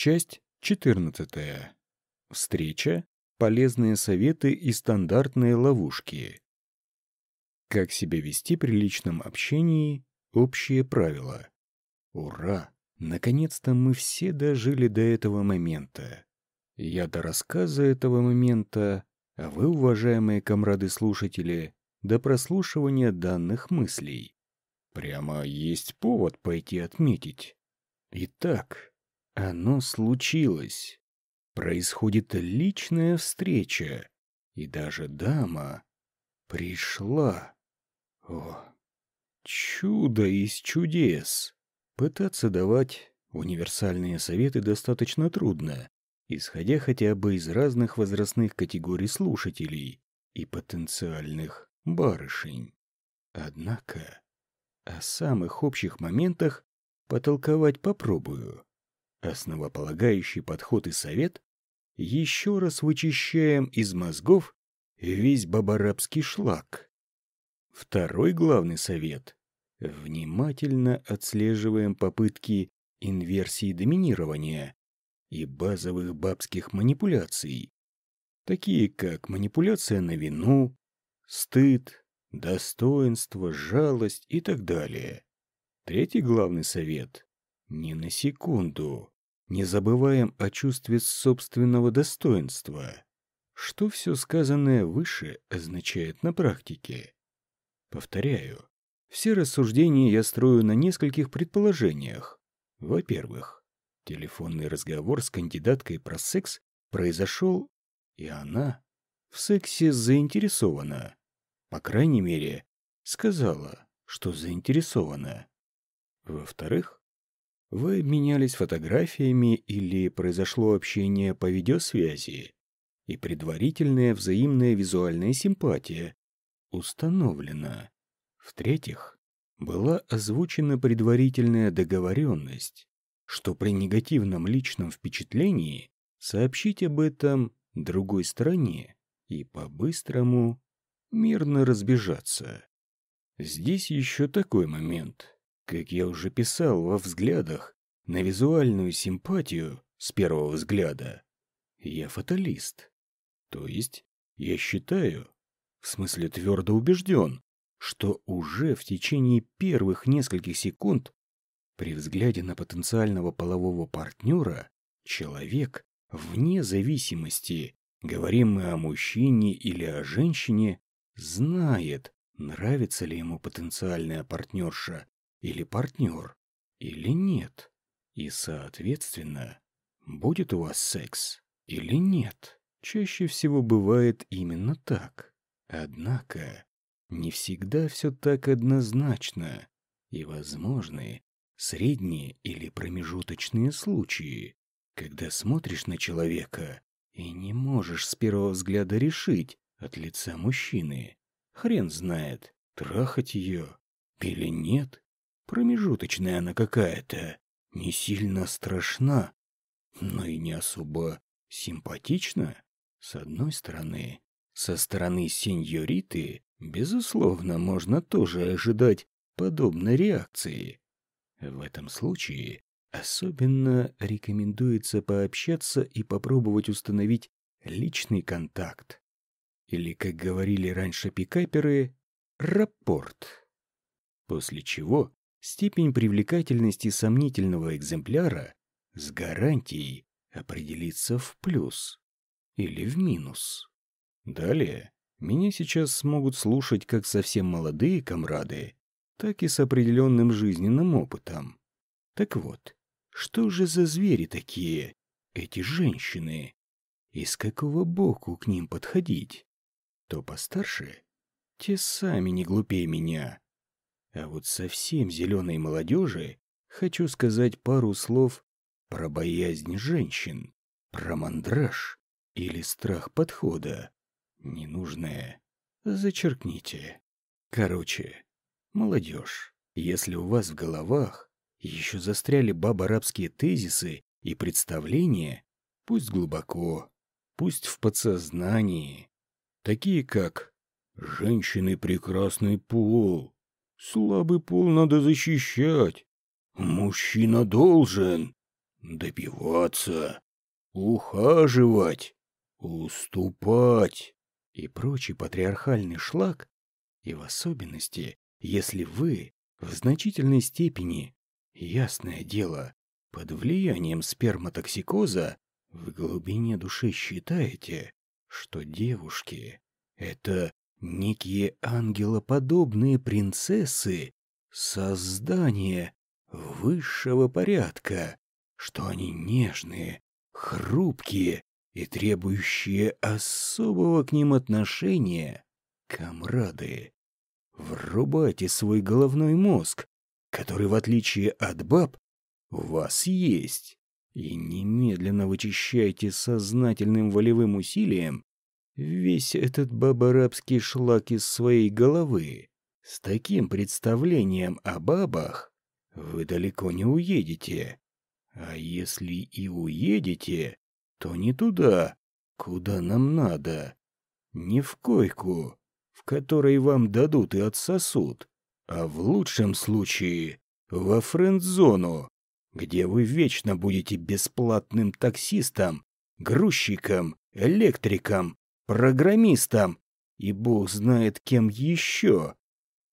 Часть 14. Встреча, полезные советы и стандартные ловушки. Как себя вести при личном общении, общие правила. Ура! Наконец-то мы все дожили до этого момента. Я до рассказа этого момента, а вы, уважаемые комрады-слушатели, до прослушивания данных мыслей. Прямо есть повод пойти отметить. Итак, оно случилось. Происходит личная встреча, и даже дама пришла. О, чудо из чудес! Пытаться давать универсальные советы достаточно трудно, исходя хотя бы из разных возрастных категорий слушателей и потенциальных барышень. Однако о самых общих моментах потолковать попробую. Основополагающий подход и совет еще раз вычищаем из мозгов весь бабарабский шлак. Второй главный совет — внимательно отслеживаем попытки инверсии доминирования и базовых бабских манипуляций, такие как манипуляция на вину, стыд, достоинство, жалость и так далее. Третий главный совет — ни на секунду не забываем о чувстве собственного достоинства. Что все сказанное выше означает на практике? Повторяю, все рассуждения я строю на нескольких предположениях. Во-первых, телефонный разговор с кандидаткой про секс произошел, и она в сексе заинтересована. По крайней мере, сказала, что заинтересована. Во-вторых, вы обменялись фотографиями или произошло общение по видеосвязи, и предварительная взаимная визуальная симпатия установлена. В-третьих, была озвучена предварительная договоренность, что при негативном личном впечатлении сообщить об этом другой стороне и по-быстрому мирно разбежаться. Здесь еще такой момент. Как я уже писал во взглядах, на визуальную симпатию с первого взгляда я фаталист. То есть я считаю, в смысле твердо убежден, что уже в течение первых нескольких секунд при взгляде на потенциального полового партнера человек, вне зависимости, говорим мы о мужчине или о женщине, знает, нравится ли ему потенциальная партнерша или партнер, или нет. И, соответственно, будет у вас секс или нет. Чаще всего бывает именно так. Однако, не всегда все так однозначно, и возможны средние или промежуточные случаи, когда смотришь на человека и не можешь с первого взгляда решить, от лица мужчины. Хрен знает, трахать ее или нет. Промежуточная она какая-то, не сильно страшна, но и не особо симпатична. С одной стороны, со стороны сеньориты, безусловно, можно тоже ожидать подобной реакции. В этом случае особенно рекомендуется пообщаться и попробовать установить личный контакт или, как говорили раньше пикаперы, рапорт. После чего степень привлекательности сомнительного экземпляра с гарантией определится в плюс или в минус. Далее меня сейчас смогут слушать как совсем молодые комрады, так и с определенным жизненным опытом. Так вот, что же за звери такие, эти женщины? И с какого боку к ним подходить? то постарше, те сами не глупее меня. А вот совсем зеленой молодежи хочу сказать пару слов про боязнь женщин, про мандраж или страх подхода. Ненужное. Зачеркните. Короче, молодежь, если у вас в головах еще застряли бабо-арабские тезисы и представления, пусть глубоко, пусть в подсознании, такие как «женщины прекрасный пол», «слабый пол надо защищать», «мужчина должен», добиваться, ухаживать, уступать. И прочий патриархальный шлак, и в особенности, если вы в значительной степени, ясное дело, под влиянием сперматоксикоза в глубине души считаете, что девушки — это некие ангелоподобные принцессы, создания высшего порядка, что они нежные, хрупкие и требующие особого к ним отношения, комрады. Врубайте свой головной мозг, который, в отличие от баб, у вас есть, и немедленно вычищайте сознательным волевым усилием весь этот бабарабский шлак из своей головы. С таким представлением о бабах вы далеко не уедете. А если и уедете, то не туда, куда нам надо. Не в койку, в которой вам дадут и отсосут, а в лучшем случае во френд-зону, где вы вечно будете бесплатным таксистом, грузчиком, электриком, программистом и бог знает кем еще.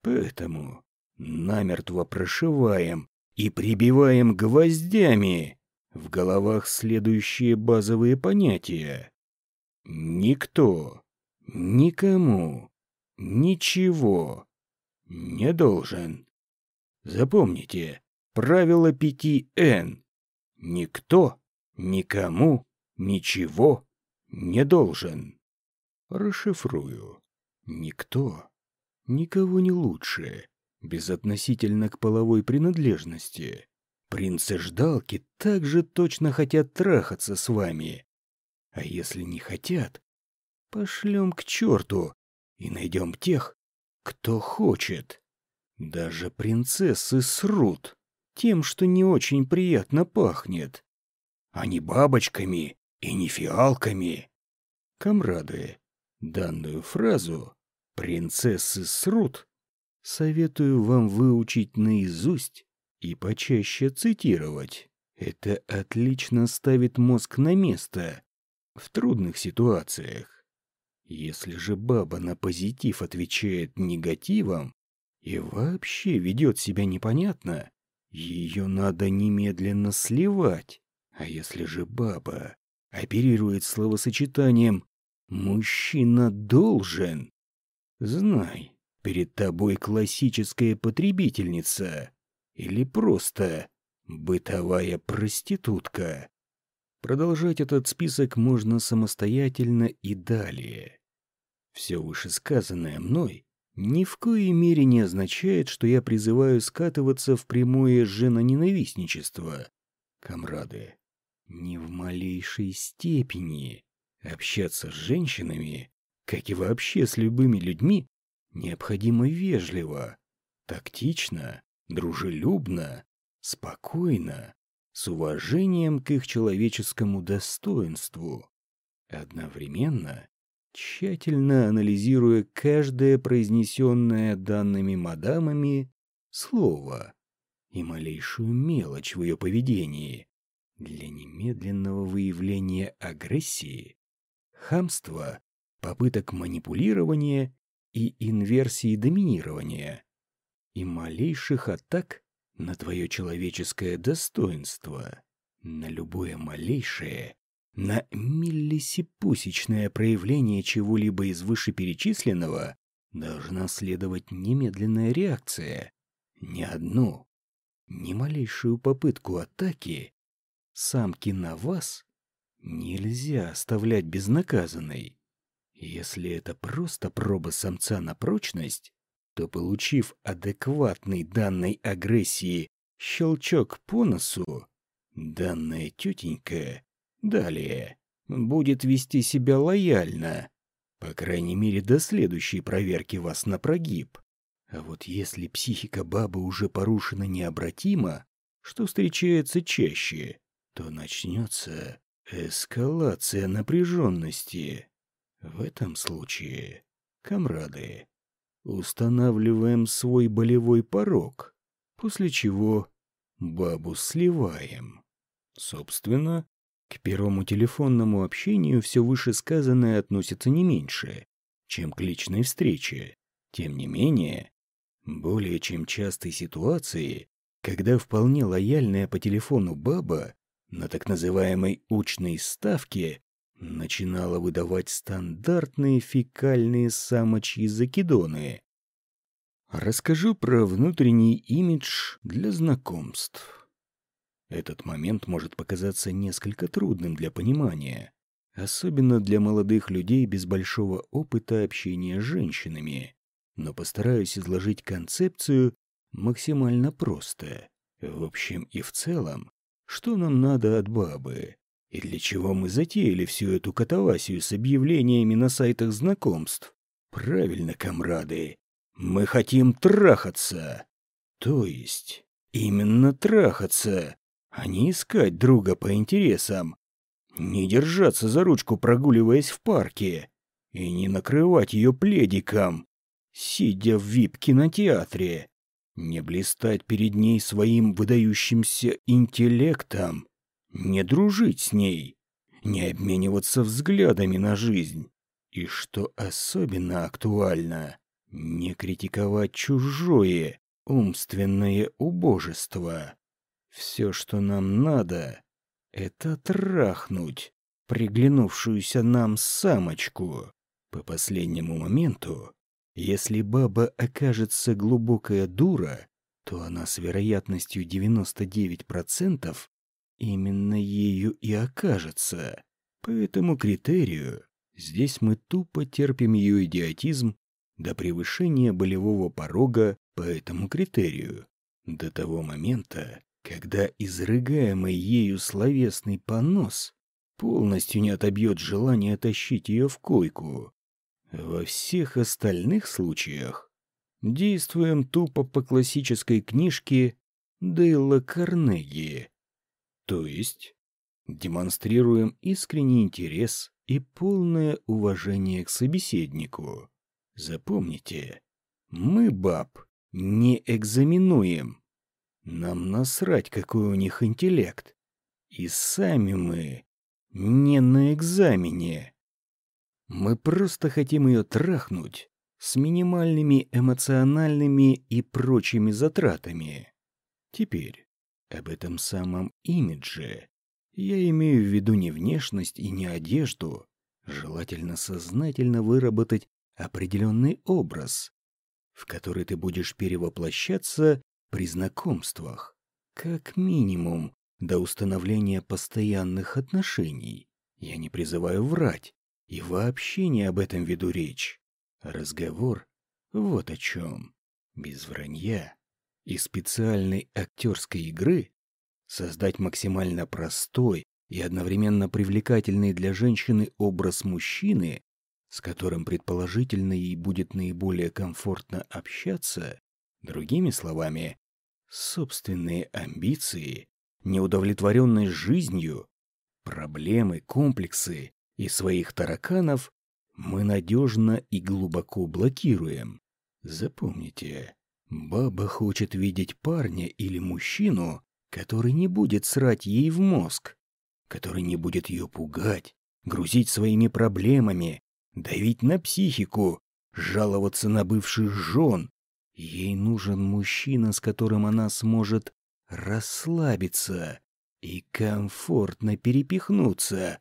Поэтому намертво прошиваем и прибиваем гвоздями в головах следующие базовые понятия. Никто, никому, ничего не должен. Запомните правило 5Н. Никто, никому, ничего не должен. Расшифрую. Никто, никого не лучше, безотносительно к половой принадлежности. Принцы-ждалки также точно хотят трахаться с вами. А если не хотят, пошлем к черту и найдем тех, кто хочет. Даже принцессы срут тем, что не очень приятно пахнет, а не бабочками и не фиалками. Камрады, данную фразу «принцессы срут» советую вам выучить наизусть и почаще цитировать. Это отлично ставит мозг на место в трудных ситуациях. Если же баба на позитив отвечает негативом и вообще ведет себя непонятно, ее надо немедленно сливать. А если же баба оперирует словосочетанием «мужчина должен», знай, перед тобой классическая потребительница или просто бытовая проститутка. Продолжать этот список можно самостоятельно и далее. Все вышесказанное мной ни в коей мере не означает, что я призываю скатываться в прямое женоненавистничество. Камрады, ни в малейшей степени. Общаться с женщинами, как и вообще с любыми людьми, необходимо вежливо, тактично, дружелюбно, спокойно, с уважением к их человеческому достоинству. Одновременно, тщательно анализируя каждое произнесенное данными мадамами слово и малейшую мелочь в ее поведении для немедленного выявления агрессии, хамства, попыток манипулирования и инверсии доминирования и малейших атак на твое человеческое достоинство, на любое малейшее, на миллисипусечное проявление чего-либо из вышеперечисленного должна следовать немедленная реакция. Ни одну, ни малейшую попытку атаки самки на вас нельзя оставлять безнаказанной. Если это просто проба самца на прочность, то, получив адекватный данной агрессии щелчок по носу, данная тетенька далее будет вести себя лояльно, по крайней мере до следующей проверки вас на прогиб. А вот если психика бабы уже порушена необратимо, что встречается чаще, то начнется эскалация напряженности. В этом случае, комрады, Устанавливаем свой болевой порог, после чего бабу сливаем. Собственно, к первому телефонному общению все вышесказанное относится не меньше, чем к личной встрече. Тем не менее, более чем частые ситуации, когда вполне лояльная по телефону баба на так называемой «учной ставке» начинала выдавать стандартные фекальные самочьи закидоны. Расскажу про внутренний имидж для знакомств. Этот момент может показаться несколько трудным для понимания, особенно для молодых людей без большого опыта общения с женщинами, но постараюсь изложить концепцию максимально просто. В общем и в целом, что нам надо от бабы? И для чего мы затеяли всю эту катавасию с объявлениями на сайтах знакомств? Правильно, комрады, мы хотим трахаться. То есть, именно трахаться, а не искать друга по интересам. Не держаться за ручку, прогуливаясь в парке. И не накрывать ее пледиком, сидя в вип-кинотеатре. Не блистать перед ней своим выдающимся интеллектом, не дружить с ней, не обмениваться взглядами на жизнь. И что особенно актуально, не критиковать чужое умственное убожество. Все, что нам надо, это трахнуть приглянувшуюся нам самочку. По последнему моменту если баба окажется глубокая дура, то она с вероятностью 99% именно ею и окажется. По этому критерию здесь мы тупо терпим ее идиотизм до превышения болевого порога по этому критерию, до того момента, когда изрыгаемый ею словесный понос полностью не отобьет желание тащить ее в койку, во всех остальных случаях действуем тупо по классической книжке Дейла Карнеги. То есть демонстрируем искренний интерес и полное уважение к собеседнику. Запомните, мы баб не экзаменуем. Нам насрать, какой у них интеллект. И сами мы не на экзамене. Мы просто хотим ее трахнуть с минимальными эмоциональными и прочими затратами. Теперь, об этом самом имидже я имею в виду не внешность и не одежду, желательно сознательно выработать определенный образ, в который ты будешь перевоплощаться при знакомствах, как минимум до установления постоянных отношений. Я не призываю врать, и вообще не об этом веду речь. Разговор вот о чем. Без вранья и специальной актерской игры создать максимально простой и одновременно привлекательный для женщины образ мужчины, с которым предположительно ей будет наиболее комфортно общаться, другими словами, собственные амбиции, неудовлетворенность жизнью, проблемы, комплексы и своих тараканов мы надежно и глубоко блокируем. Запомните, баба хочет видеть парня или мужчину, который не будет срать ей в мозг, который не будет ее пугать, грузить своими проблемами, давить на психику, жаловаться на бывших жен. Ей нужен мужчина, с которым она сможет расслабиться и комфортно перепихнуться,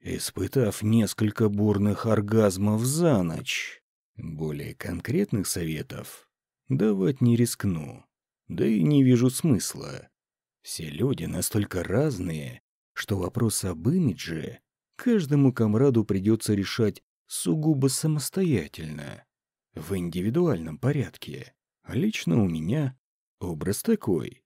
испытав несколько бурных оргазмов за ночь. Более конкретных советов давать не рискну, да и не вижу смысла. Все люди настолько разные, что вопрос об имидже каждому комраду придется решать сугубо самостоятельно, в индивидуальном порядке. Лично у меня образ такой.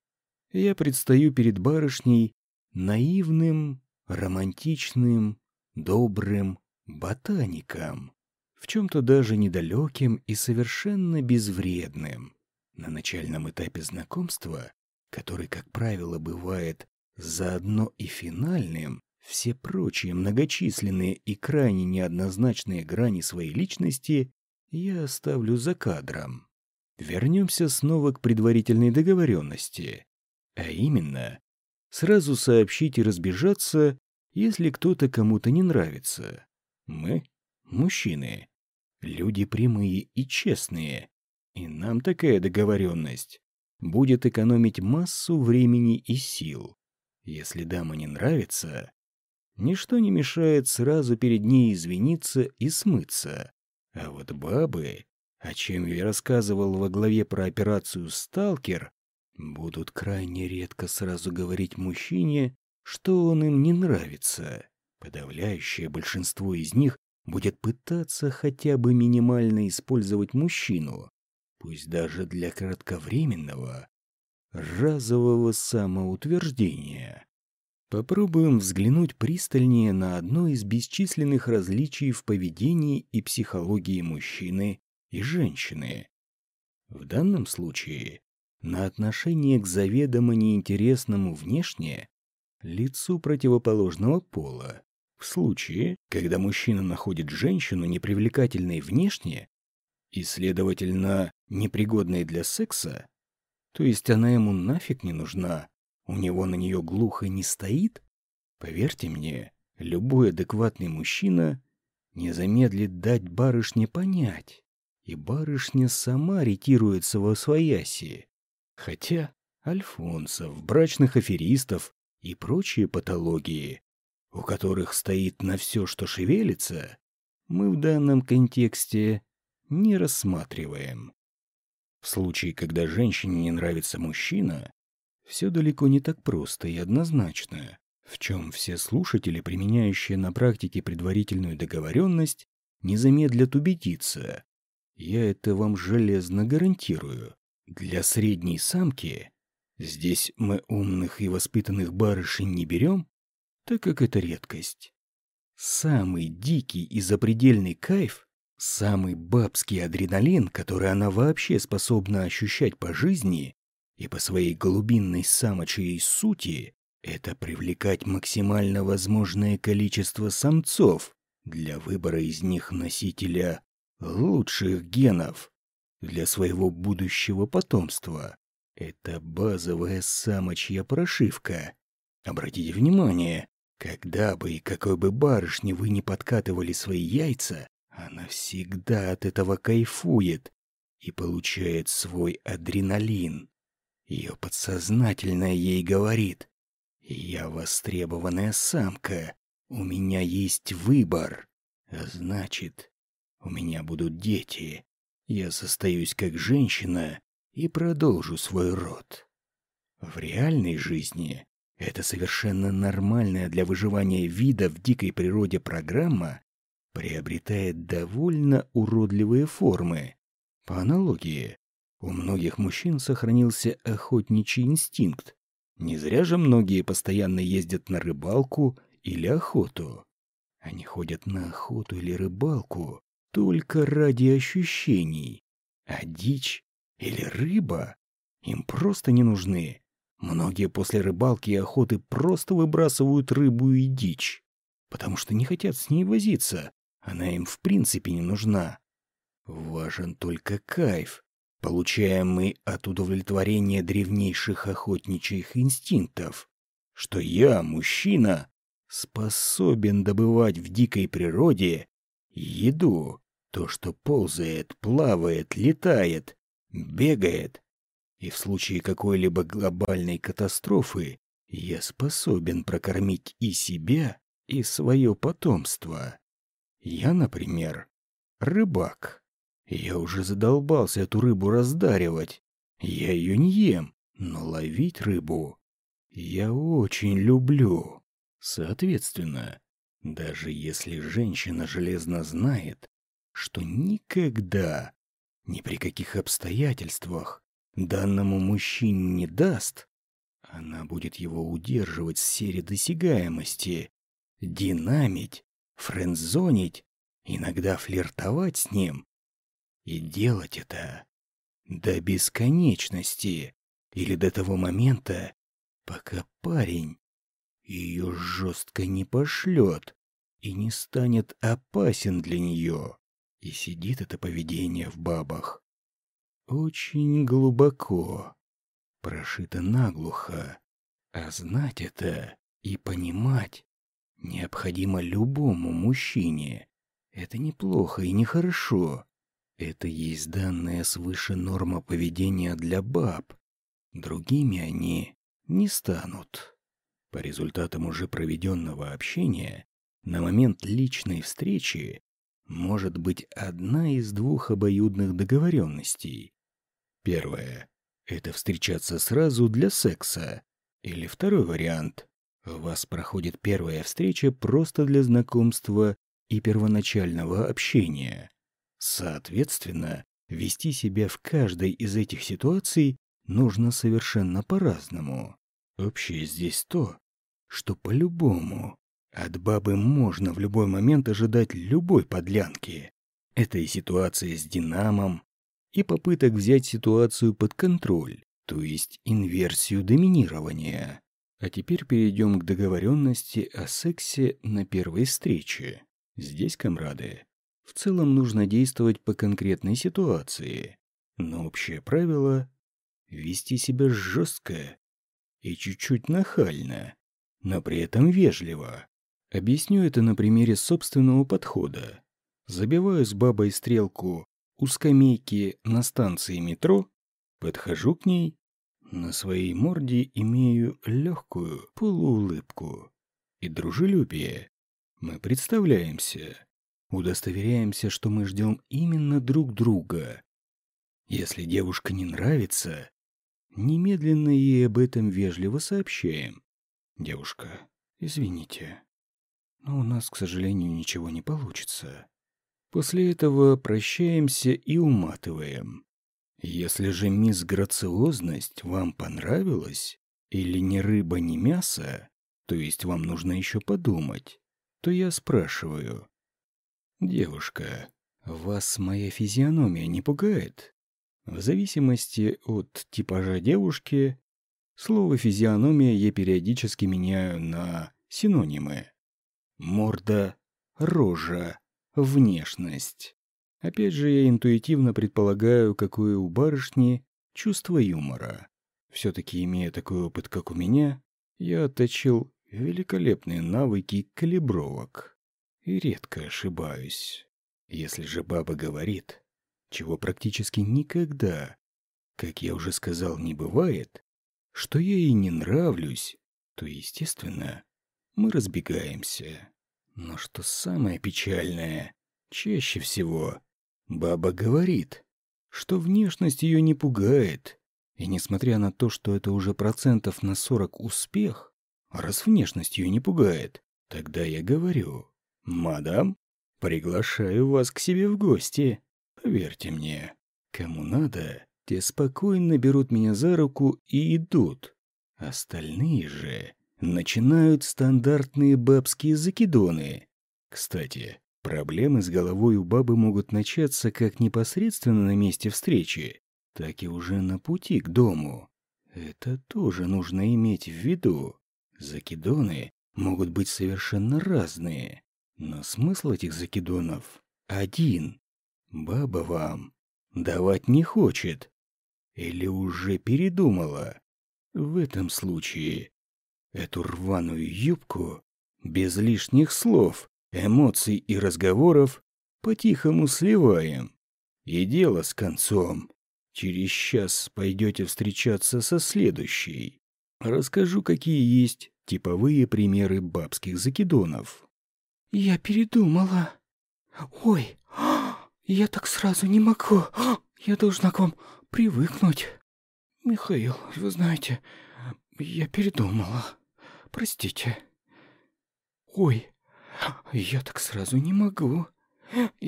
Я предстаю перед барышней наивным, романтичным, добрым ботаником, в чем-то даже недалеким и совершенно безвредным. На начальном этапе знакомства, который, как правило, бывает заодно и финальным, все прочие многочисленные и крайне неоднозначные грани своей личности я оставлю за кадром. Вернемся снова к предварительной договоренности, а именно сразу сообщить и разбежаться, если кто-то кому-то не нравится. Мы, мужчины, люди прямые и честные, и нам такая договоренность будет экономить массу времени и сил. Если дама не нравится, ничто не мешает сразу перед ней извиниться и смыться. А вот бабы, о чем я рассказывал во главе про операцию «Сталкер», будут крайне редко сразу говорить мужчине, что он им не нравится. Подавляющее большинство из них будет пытаться хотя бы минимально использовать мужчину, пусть даже для кратковременного, разового самоутверждения. Попробуем взглянуть пристальнее на одно из бесчисленных различий в поведении и психологии мужчины и женщины. В данном случае на отношение к заведомо неинтересному внешне лицу противоположного пола. В случае, когда мужчина находит женщину непривлекательной внешне и, следовательно, непригодной для секса, то есть она ему нафиг не нужна, у него на нее глухо не стоит? Поверьте мне, любой адекватный мужчина не замедлит дать барышне понять, и барышня сама ретируется во свояси. Хотя альфонсов, брачных аферистов и прочие патологии, у которых стоит на все, что шевелится, мы в данном контексте не рассматриваем. В случае, когда женщине не нравится мужчина, все далеко не так просто и однозначно, в чем все слушатели, применяющие на практике предварительную договоренность, не замедлят убедиться. Я это вам железно гарантирую. Для средней самки здесь мы умных и воспитанных барышень не берем, так как это редкость. Самый дикий и запредельный кайф Самый бабский адреналин, который она вообще способна ощущать по жизни и по своей глубинной самочьей сути, это привлекать максимально возможное количество самцов для выбора из них носителя лучших генов для своего будущего потомства. Это базовая самочья прошивка. Обратите внимание, когда бы и какой бы барышне вы не подкатывали свои яйца, она всегда от этого кайфует и получает свой адреналин. Ее подсознательное ей говорит «Я востребованная самка, у меня есть выбор, а значит, у меня будут дети, я состоюсь как женщина и продолжу свой род». В реальной жизни это совершенно нормальная для выживания вида в дикой природе программа приобретает довольно уродливые формы. По аналогии, у многих мужчин сохранился охотничий инстинкт. Не зря же многие постоянно ездят на рыбалку или охоту. Они ходят на охоту или рыбалку только ради ощущений. А дичь или рыба им просто не нужны. Многие после рыбалки и охоты просто выбрасывают рыбу и дичь, потому что не хотят с ней возиться, она им в принципе не нужна. Важен только кайф, получаемый от удовлетворения древнейших охотничьих инстинктов, что я, мужчина, способен добывать в дикой природе еду, то, что ползает, плавает, летает, бегает, и в случае какой-либо глобальной катастрофы я способен прокормить и себя, и свое потомство. Я, например, рыбак. Я уже задолбался эту рыбу раздаривать. Я ее не ем, но ловить рыбу я очень люблю. Соответственно, даже если женщина железно знает, что никогда, ни при каких обстоятельствах данному мужчине не даст, она будет его удерживать в сфере досягаемости, динамить френдзонить, иногда флиртовать с ним. И делать это до бесконечности или до того момента, пока парень ее жестко не пошлет и не станет опасен для нее. И сидит это поведение в бабах очень глубоко, прошито наглухо, А знать это и понимать необходимо любому мужчине. Это неплохо и нехорошо. Это есть данная свыше норма поведения для баб. Другими они не станут. По результатам уже проведенного общения, на момент личной встречи может быть одна из двух обоюдных договоренностей. Первое – это встречаться сразу для секса. Или второй вариант – у вас проходит первая встреча просто для знакомства и первоначального общения. Соответственно, вести себя в каждой из этих ситуаций нужно совершенно по-разному. Общее здесь то, что по-любому от бабы можно в любой момент ожидать любой подлянки. Это и ситуация с Динамом, и попыток взять ситуацию под контроль, то есть инверсию доминирования. А теперь перейдем к договоренности о сексе на первой встрече. Здесь, комрады, в целом нужно действовать по конкретной ситуации. Но общее правило — вести себя жестко и чуть-чуть нахально, но при этом вежливо. Объясню это на примере собственного подхода. Забиваю с бабой стрелку у скамейки на станции метро, подхожу к ней, на своей морде имею легкую полуулыбку и дружелюбие. Мы представляемся, удостоверяемся, что мы ждем именно друг друга. Если девушка не нравится, немедленно ей об этом вежливо сообщаем. Девушка, извините, но у нас, к сожалению, ничего не получится. После этого прощаемся и уматываем. Если же мисс Грациозность вам понравилась, или ни рыба, ни мясо, то есть вам нужно еще подумать, то я спрашиваю. Девушка, вас моя физиономия не пугает? В зависимости от типажа девушки, слово «физиономия» я периодически меняю на синонимы морда, рожа, внешность. Опять же, я интуитивно предполагаю, какое у барышни чувство юмора. Все-таки, имея такой опыт, как у меня, я отточил великолепные навыки калибровок. И редко ошибаюсь. Если же баба говорит, чего практически никогда, как я уже сказал, не бывает, что я ей не нравлюсь, то, естественно, мы разбегаемся. Но что самое печальное, чаще всего баба говорит, что внешность ее не пугает, и несмотря на то, что это уже процентов на 40 успех, раз внешность ее не пугает, тогда я говорю, «Мадам, приглашаю вас к себе в гости. Поверьте мне, кому надо, те спокойно берут меня за руку и идут. Остальные же начинают стандартные бабские закидоны. Кстати, проблемы с головой у бабы могут начаться как непосредственно на месте встречи, так и уже на пути к дому. Это тоже нужно иметь в виду. Закидоны могут быть совершенно разные, но смысл этих закидонов один. Баба вам давать не хочет или уже передумала. В этом случае Эту рваную юбку, без лишних слов, эмоций и разговоров, по-тихому сливаем. И дело с концом. Через час пойдете встречаться со следующей. Расскажу, какие есть типовые примеры бабских закидонов. Я передумала. Ой, я так сразу не могу. Я должна к вам привыкнуть. Михаил, вы знаете, я передумала. Простите. Ой, я так сразу не могу.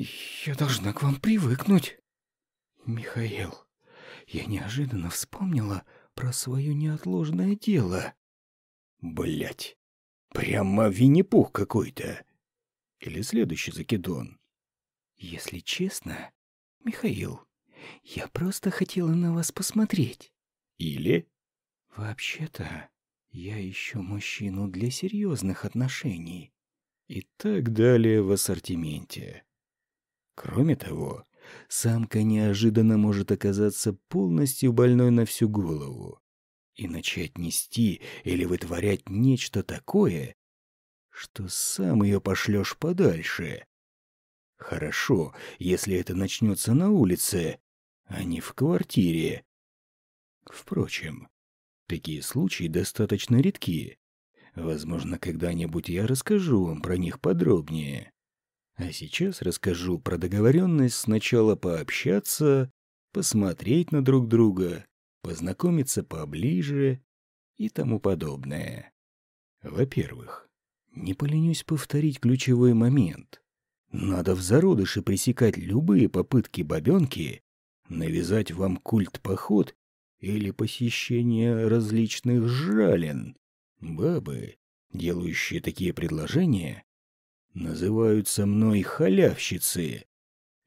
Я должна к вам привыкнуть. Михаил, я неожиданно вспомнила про свое неотложное дело. Блять, прямо Винни-Пух какой-то. Или следующий закидон. Если честно, Михаил, я просто хотела на вас посмотреть. Или? Вообще-то, я ищу мужчину для серьезных отношений. И так далее в ассортименте. Кроме того, самка неожиданно может оказаться полностью больной на всю голову. и начать нести или вытворять нечто такое, что сам ее пошлешь подальше. Хорошо, если это начнется на улице, а не в квартире. Впрочем, такие случаи достаточно редки. Возможно, когда-нибудь я расскажу вам про них подробнее. А сейчас расскажу про договоренность сначала пообщаться, посмотреть на друг друга, познакомиться поближе и тому подобное. Во-первых, не поленюсь повторить ключевой момент. Надо в зародыше пресекать любые попытки бабенки навязать вам культ-поход или посещение различных жален. Бабы, делающие такие предложения, называются мной халявщицы.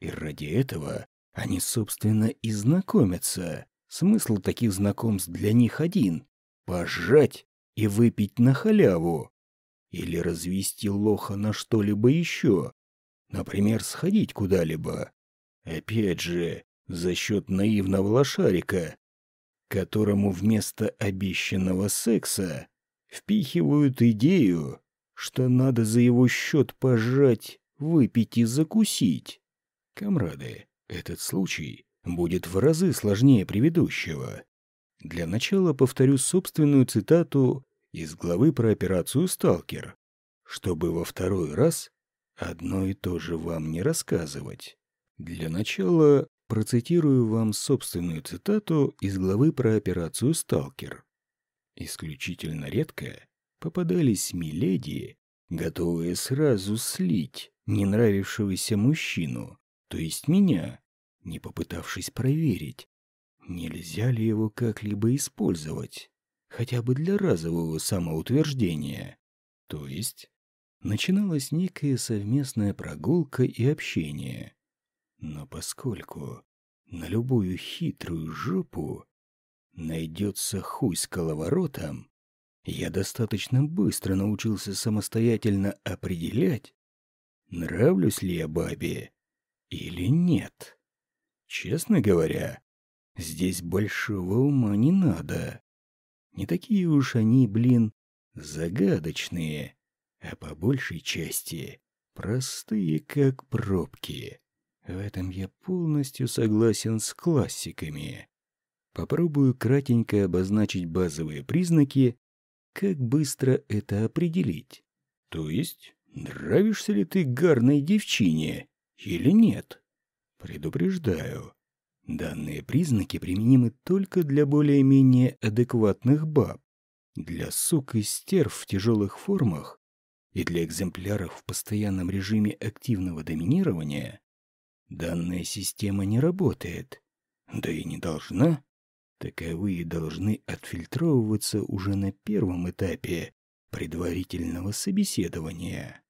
И ради этого они, собственно, и знакомятся. Смысл таких знакомств для них один — пожать и выпить на халяву. Или развести лоха на что-либо еще. Например, сходить куда-либо. Опять же, за счет наивного лошарика, которому вместо обещанного секса впихивают идею, что надо за его счет пожать, выпить и закусить. Камрады, этот случай будет в разы сложнее предыдущего. Для начала повторю собственную цитату из главы про операцию «Сталкер», чтобы во второй раз одно и то же вам не рассказывать. Для начала процитирую вам собственную цитату из главы про операцию «Сталкер». Исключительно редко попадались миледи, готовые сразу слить не нравившегося мужчину, то есть меня, не попытавшись проверить, нельзя ли его как-либо использовать, хотя бы для разового самоутверждения. То есть начиналась некая совместная прогулка и общение. Но поскольку на любую хитрую жопу найдется хуй с коловоротом, я достаточно быстро научился самостоятельно определять, нравлюсь ли я бабе или нет. Честно говоря, здесь большого ума не надо. Не такие уж они, блин, загадочные, а по большей части простые, как пробки. В этом я полностью согласен с классиками. Попробую кратенько обозначить базовые признаки, как быстро это определить. То есть, нравишься ли ты гарной девчине или нет? Предупреждаю, данные признаки применимы только для более-менее адекватных баб, для сук и стерв в тяжелых формах и для экземпляров в постоянном режиме активного доминирования данная система не работает, да и не должна. Таковые должны отфильтровываться уже на первом этапе предварительного собеседования.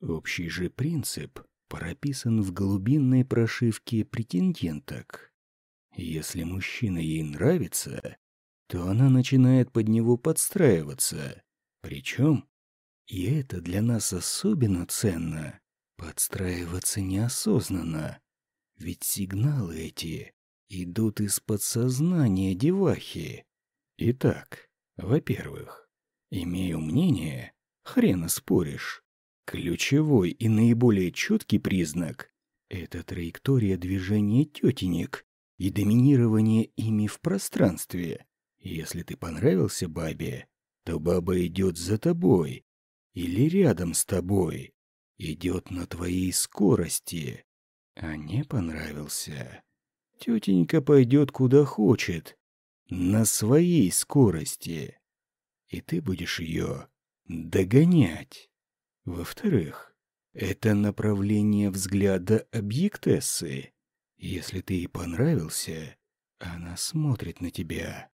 Общий же принцип прописан в глубинной прошивке претенденток. Если мужчина ей нравится, то она начинает под него подстраиваться. Причем, и это для нас особенно ценно, подстраиваться неосознанно. Ведь сигналы эти идут из подсознания девахи. Итак, во-первых, имею мнение, хрена споришь, Ключевой и наиболее четкий признак – это траектория движения тетенек и доминирование ими в пространстве. Если ты понравился бабе, то баба идет за тобой или рядом с тобой, идет на твоей скорости. А не понравился, тетенька пойдет куда хочет, на своей скорости, и ты будешь ее догонять. Во-вторых, это направление взгляда объектессы. Если ты ей понравился, она смотрит на тебя.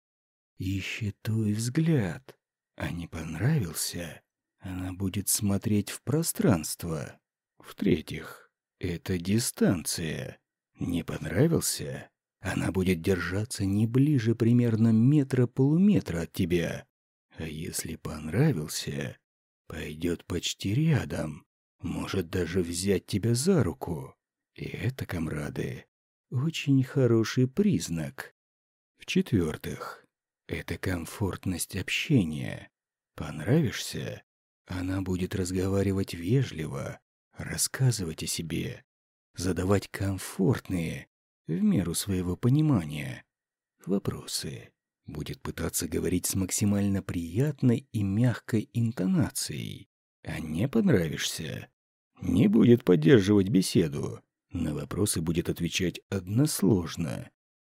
Ищет твой взгляд. А не понравился, она будет смотреть в пространство. В-третьих, это дистанция. Не понравился, она будет держаться не ближе примерно метра-полуметра от тебя. А если понравился, пойдет почти рядом, может даже взять тебя за руку. И это, комрады, очень хороший признак. В-четвертых, это комфортность общения. Понравишься? Она будет разговаривать вежливо, рассказывать о себе, задавать комфортные, в меру своего понимания, вопросы. Будет пытаться говорить с максимально приятной и мягкой интонацией. А не понравишься? Не будет поддерживать беседу. На вопросы будет отвечать односложно.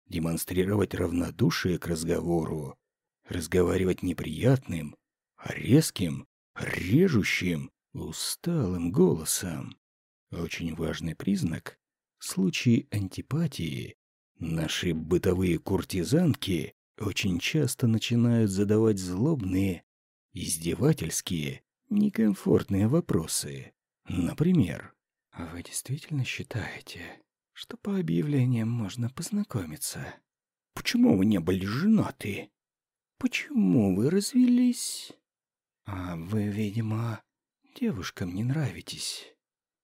Демонстрировать равнодушие к разговору. Разговаривать неприятным, а резким, режущим, усталым голосом. Очень важный признак – в случае антипатии наши бытовые куртизанки очень часто начинают задавать злобные, издевательские, некомфортные вопросы. Например, «Вы действительно считаете, что по объявлениям можно познакомиться?» «Почему вы не были женаты?» «Почему вы развелись?» «А вы, видимо, девушкам не нравитесь».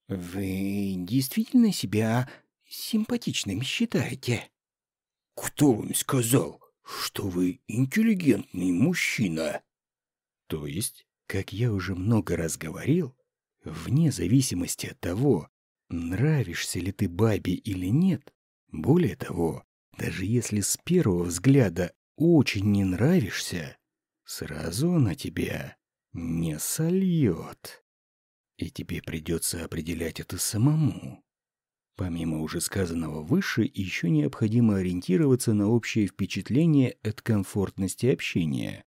«Вы действительно себя симпатичным считаете?» «Кто вам сказал, что вы интеллигентный мужчина?» То есть, как я уже много раз говорил, вне зависимости от того, нравишься ли ты бабе или нет, более того, даже если с первого взгляда очень не нравишься, сразу она тебя не сольет. И тебе придется определять это самому. Помимо уже сказанного выше, еще необходимо ориентироваться на общее впечатление от комфортности общения.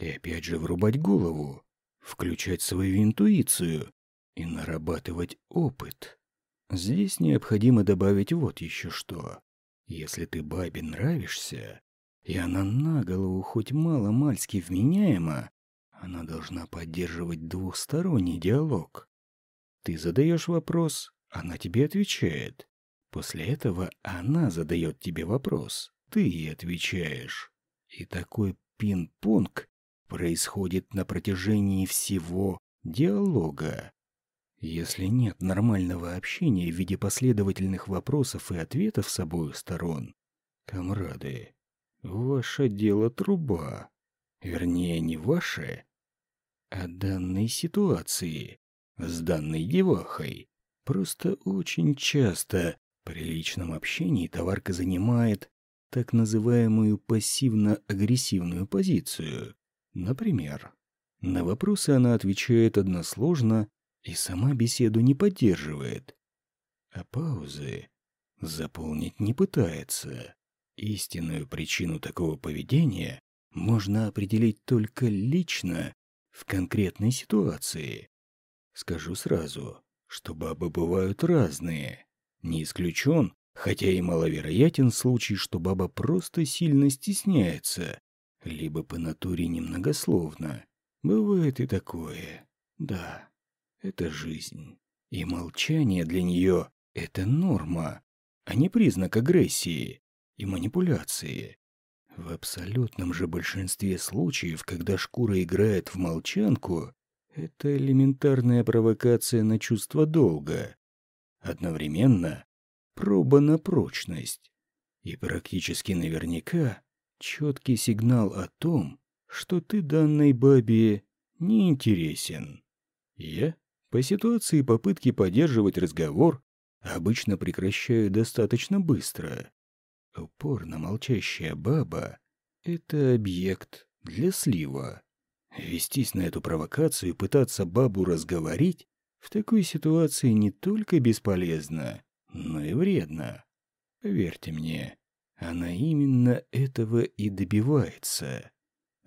И опять же врубать голову, включать свою интуицию и нарабатывать опыт. Здесь необходимо добавить вот еще что. Если ты бабе нравишься, и она на голову хоть мало-мальски вменяема, она должна поддерживать двухсторонний диалог. Ты задаешь вопрос, она тебе отвечает. После этого она задает тебе вопрос, ты ей отвечаешь. И такой пинг-понг происходит на протяжении всего диалога. Если нет нормального общения в виде последовательных вопросов и ответов с обоих сторон, камрады, ваше дело труба. Вернее, не ваше, о данной ситуации с данной девахой. Просто очень часто при личном общении товарка занимает так называемую пассивно-агрессивную позицию. Например, на вопросы она отвечает односложно и сама беседу не поддерживает, а паузы заполнить не пытается. Истинную причину такого поведения можно определить только лично в конкретной ситуации. Скажу сразу, что бабы бывают разные. Не исключен, хотя и маловероятен случай, что баба просто сильно стесняется, либо по натуре немногословно. Бывает и такое. Да, это жизнь. И молчание для нее — это норма, а не признак агрессии и манипуляции. В абсолютном же большинстве случаев, когда шкура играет в молчанку, это элементарная провокация на чувство долга. Одновременно проба на прочность. И практически наверняка четкий сигнал о том, что ты данной бабе не интересен. Я по ситуации попытки поддерживать разговор обычно прекращаю достаточно быстро. Упорно молчащая баба — это объект для слива. Вестись на эту провокацию и пытаться бабу разговорить в такой ситуации не только бесполезно, но и вредно. Верьте мне, она именно этого и добивается.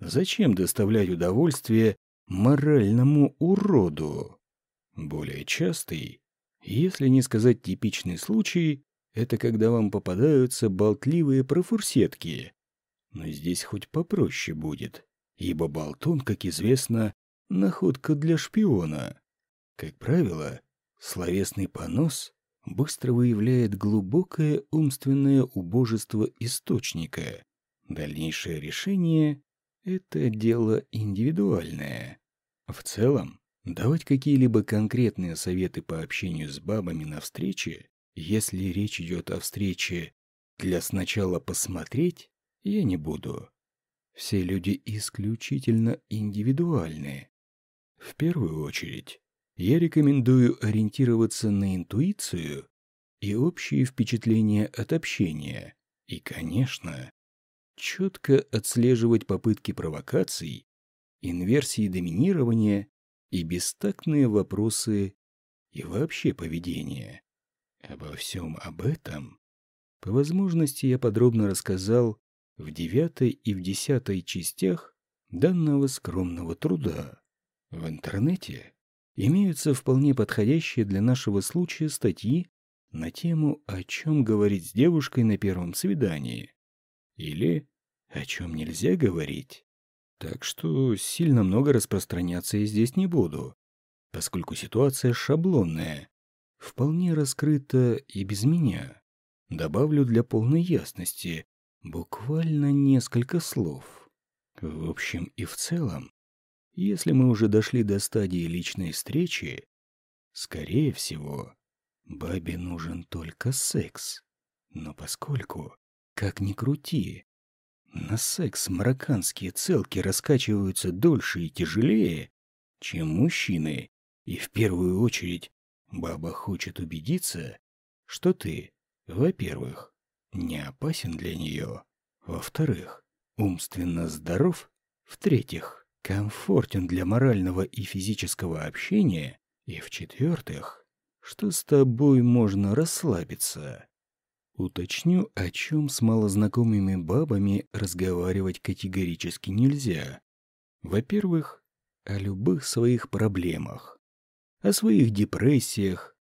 Зачем доставлять удовольствие моральному уроду? Более частый, если не сказать типичный случай, это когда вам попадаются болтливые профурсетки. Но здесь хоть попроще будет, ибо болтун, как известно, находка для шпиона. Как правило, словесный понос быстро выявляет глубокое умственное убожество источника. Дальнейшее решение — это дело индивидуальное. В целом, давать какие-либо конкретные советы по общению с бабами на встрече если речь идет о встрече для сначала посмотреть, я не буду. Все люди исключительно индивидуальны. В первую очередь, я рекомендую ориентироваться на интуицию и общие впечатления от общения. И, конечно, четко отслеживать попытки провокаций, инверсии доминирования и бестактные вопросы и вообще поведение. Обо всем об этом, по возможности, я подробно рассказал в девятой и в десятой частях данного скромного труда. В интернете имеются вполне подходящие для нашего случая статьи на тему «О чем говорить с девушкой на первом свидании» или «О чем нельзя говорить». Так что сильно много распространяться я здесь не буду, поскольку ситуация шаблонная, вполне раскрыта и без меня. Добавлю для полной ясности буквально несколько слов. В общем и в целом, если мы уже дошли до стадии личной встречи, скорее всего, Бабе нужен только секс. Но поскольку, как ни крути, на секс марокканские целки раскачиваются дольше и тяжелее, чем мужчины, и в первую очередь баба хочет убедиться, что ты, во-первых, не опасен для нее, во-вторых, умственно здоров, в-третьих, комфортен для морального и физического общения, и в-четвертых, что с тобой можно расслабиться. Уточню, о чем с малознакомыми бабами разговаривать категорически нельзя. Во-первых, о любых своих проблемах, о своих депрессиях.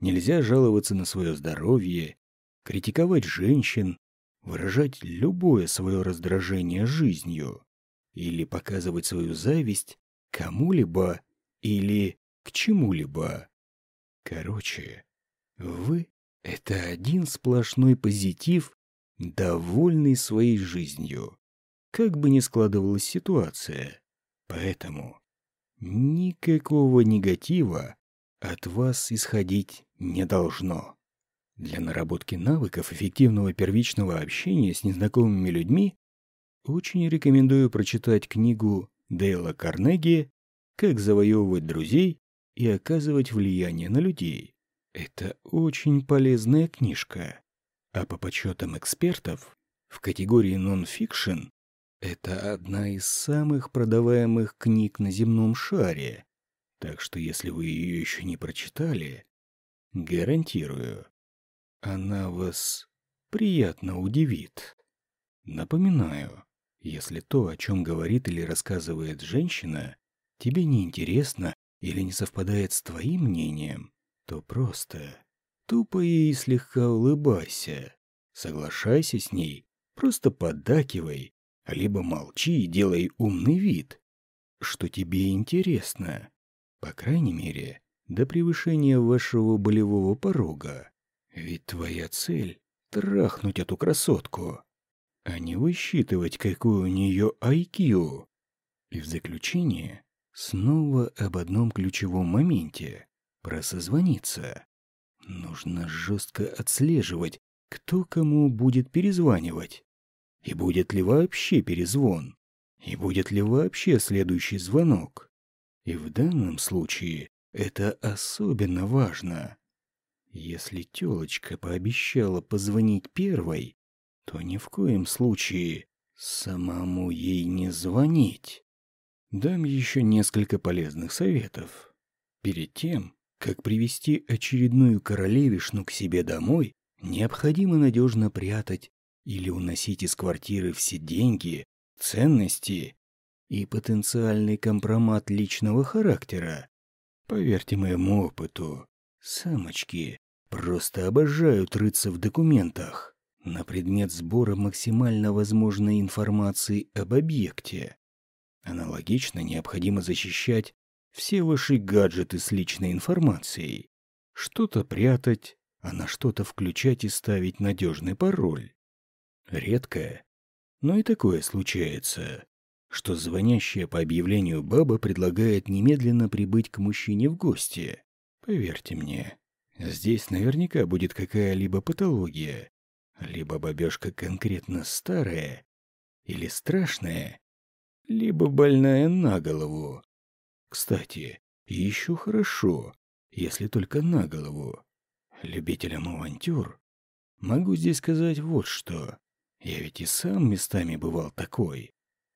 Нельзя жаловаться на свое здоровье, критиковать женщин, выражать любое свое раздражение жизнью или показывать свою зависть кому-либо или к чему-либо. Короче, вы — это один сплошной позитив, довольный своей жизнью, как бы ни складывалась ситуация. Поэтому никакого негатива от вас исходить не должно. Для наработки навыков эффективного первичного общения с незнакомыми людьми очень рекомендую прочитать книгу Дейла Карнеги «Как завоевывать друзей и оказывать влияние на людей. Это очень полезная книжка. А по подсчетам экспертов, в категории нон-фикшн это одна из самых продаваемых книг на земном шаре. Так что если вы ее еще не прочитали, гарантирую, она вас приятно удивит. Напоминаю, если то, о чем говорит или рассказывает женщина, тебе не интересно или не совпадает с твоим мнением, то просто тупо ей слегка улыбайся, соглашайся с ней, просто поддакивай, либо молчи и делай умный вид, что тебе интересно, по крайней мере, до превышения вашего болевого порога. Ведь твоя цель — трахнуть эту красотку, а не высчитывать, какой у нее IQ. И в заключение Снова об одном ключевом моменте. Про созвониться. Нужно жестко отслеживать, кто кому будет перезванивать. И будет ли вообще перезвон. И будет ли вообще следующий звонок. И в данном случае это особенно важно. Если тёлочка пообещала позвонить первой, то ни в коем случае самому ей не звонить. Дам еще несколько полезных советов. Перед тем, как привести очередную королевишну к себе домой, необходимо надежно прятать или уносить из квартиры все деньги, ценности и потенциальный компромат личного характера. Поверьте моему опыту, самочки просто обожают рыться в документах на предмет сбора максимально возможной информации об объекте. Аналогично необходимо защищать все ваши гаджеты с личной информацией. Что-то прятать, а на что-то включать и ставить надежный пароль. Редко, но и такое случается, что звонящая по объявлению баба предлагает немедленно прибыть к мужчине в гости. Поверьте мне, здесь наверняка будет какая-либо патология, либо бабешка конкретно старая или страшная, либо больная на голову. Кстати, еще хорошо, если только на голову. Любителям авантюр могу здесь сказать вот что. Я ведь и сам местами бывал такой.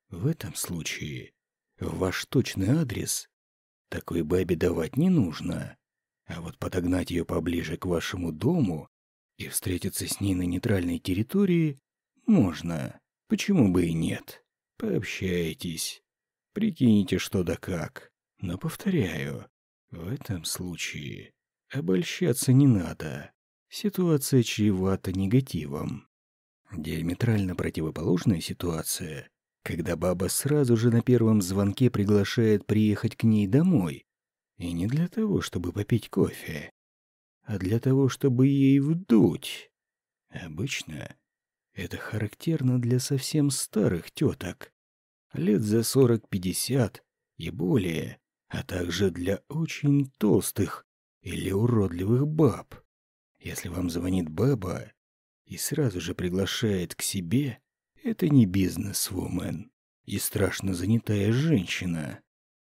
В этом случае ваш точный адрес такой бабе давать не нужно. А вот подогнать ее поближе к вашему дому и встретиться с ней на нейтральной территории можно. Почему бы и нет? Пообщайтесь. Прикиньте, что да как. Но повторяю, в этом случае обольщаться не надо. Ситуация чревата негативом. Диаметрально противоположная ситуация, когда баба сразу же на первом звонке приглашает приехать к ней домой. И не для того, чтобы попить кофе, а для того, чтобы ей вдуть. Обычно это характерно для совсем старых теток, лет за сорок-пятьдесят и более, а также для очень толстых или уродливых баб. Если вам звонит баба и сразу же приглашает к себе, это не бизнес-вумен и страшно занятая женщина.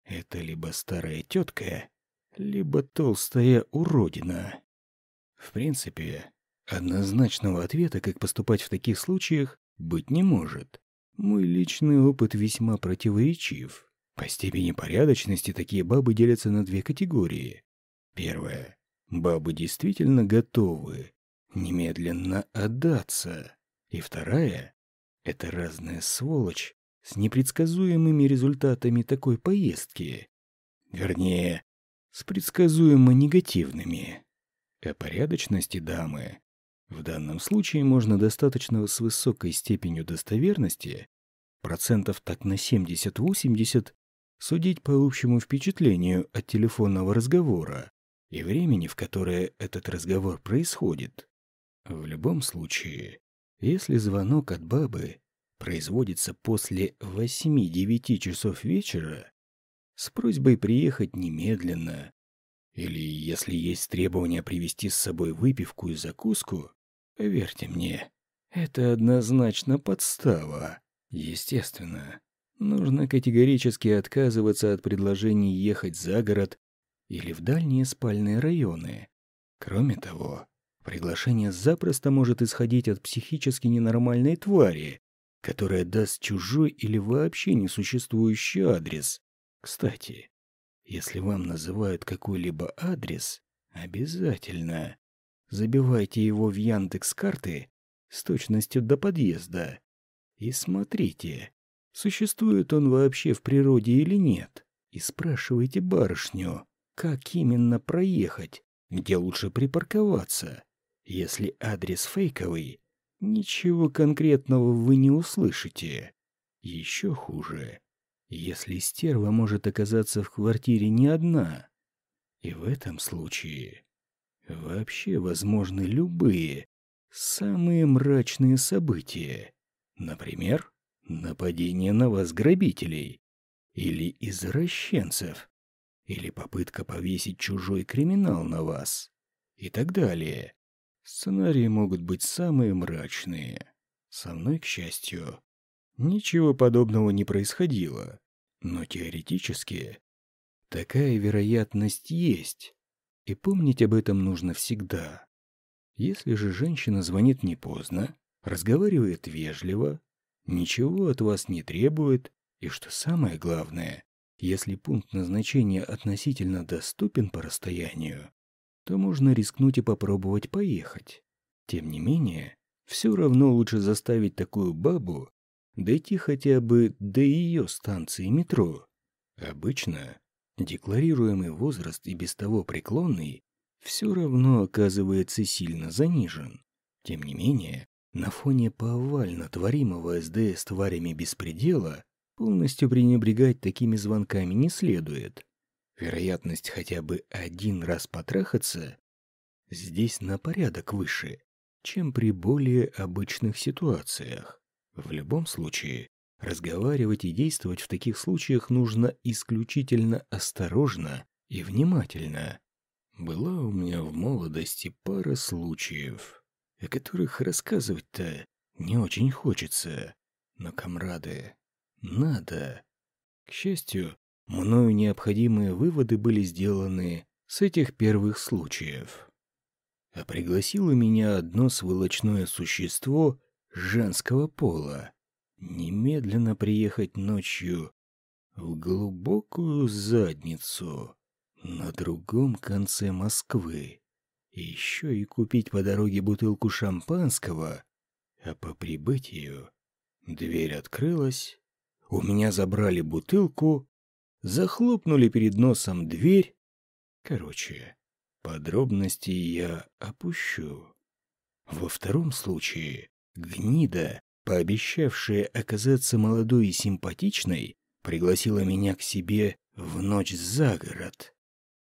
Это либо старая тетка, либо толстая уродина. В принципе, однозначного ответа, как поступать в таких случаях, быть не может. Мой личный опыт весьма противоречив. По степени порядочности такие бабы делятся на две категории. Первая. Бабы действительно готовы немедленно отдаться. И вторая. Это разная сволочь с непредсказуемыми результатами такой поездки. Вернее, с предсказуемо негативными. О порядочности дамы в данном случае можно достаточно с высокой степенью достоверности, процентов так на 70-80, судить по общему впечатлению от телефонного разговора и времени, в которое этот разговор происходит. В любом случае, если звонок от бабы производится после 8-9 часов вечера с просьбой приехать немедленно, или если есть требование привезти с собой выпивку и закуску, Верьте мне, это однозначно подстава. Естественно, нужно категорически отказываться от предложений ехать за город или в дальние спальные районы. Кроме того, приглашение запросто может исходить от психически ненормальной твари, которая даст чужой или вообще несуществующий адрес. Кстати, если вам называют какой-либо адрес, обязательно Забивайте его в Яндекс карты с точностью до подъезда. И смотрите, существует он вообще в природе или нет. И спрашивайте барышню, как именно проехать, где лучше припарковаться. Если адрес фейковый, ничего конкретного вы не услышите. Еще хуже, если стерва может оказаться в квартире не одна. И в этом случае Вообще возможны любые, самые мрачные события. Например, нападение на вас грабителей или извращенцев, или попытка повесить чужой криминал на вас и так далее. Сценарии могут быть самые мрачные. Со мной, к счастью, ничего подобного не происходило, но теоретически такая вероятность есть. И помнить об этом нужно всегда. Если же женщина звонит не поздно, разговаривает вежливо, ничего от вас не требует, и что самое главное, если пункт назначения относительно доступен по расстоянию, то можно рискнуть и попробовать поехать. Тем не менее, все равно лучше заставить такую бабу дойти хотя бы до ее станции метро. Обычно Декларируемый возраст и без того преклонный все равно оказывается сильно занижен. Тем не менее, на фоне повально творимого СДС тварями беспредела полностью пренебрегать такими звонками не следует. Вероятность хотя бы один раз потрахаться здесь на порядок выше, чем при более обычных ситуациях. В любом случае, Разговаривать и действовать в таких случаях нужно исключительно осторожно и внимательно. Была у меня в молодости пара случаев, о которых рассказывать-то не очень хочется. Но, комрады, надо. К счастью, мною необходимые выводы были сделаны с этих первых случаев. А пригласило меня одно сволочное существо женского пола немедленно приехать ночью в глубокую задницу на другом конце Москвы. Еще и купить по дороге бутылку шампанского, а по прибытию дверь открылась, у меня забрали бутылку, захлопнули перед носом дверь. Короче, подробности я опущу. Во втором случае гнида, пообещавшая оказаться молодой и симпатичной, пригласила меня к себе в ночь за город.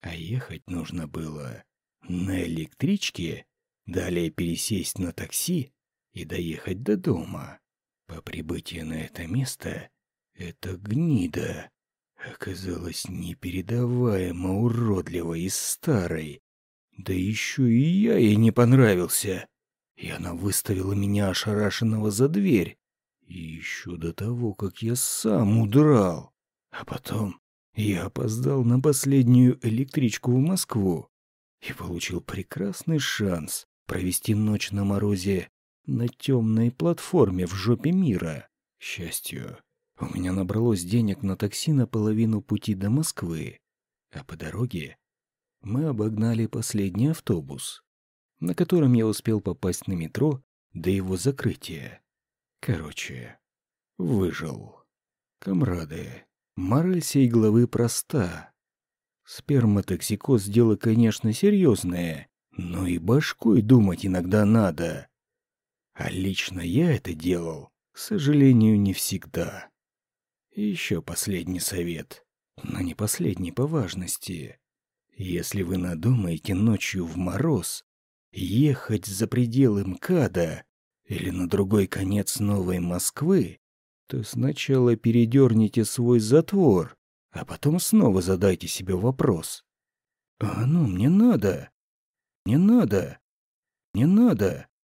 А ехать нужно было на электричке, далее пересесть на такси и доехать до дома. По прибытии на это место эта гнида оказалась непередаваемо уродливой и старой. Да еще и я ей не понравился. И она выставила меня ошарашенного за дверь. И еще до того, как я сам удрал. А потом я опоздал на последнюю электричку в Москву и получил прекрасный шанс провести ночь на морозе на темной платформе в жопе мира. К счастью, у меня набралось денег на такси на половину пути до Москвы, а по дороге мы обогнали последний автобус, на котором я успел попасть на метро до его закрытия. Короче, выжил. Камрады, мораль сей главы проста. Сперматоксикоз — дело, конечно, серьезное, но и башкой думать иногда надо. А лично я это делал, к сожалению, не всегда. И еще последний совет, но не последний по важности. Если вы надумаете ночью в мороз ехать за пределы МКАДа или на другой конец Новой Москвы, то сначала передерните свой затвор, а потом снова задайте себе вопрос. «А ну, мне надо! Не надо! Не надо!»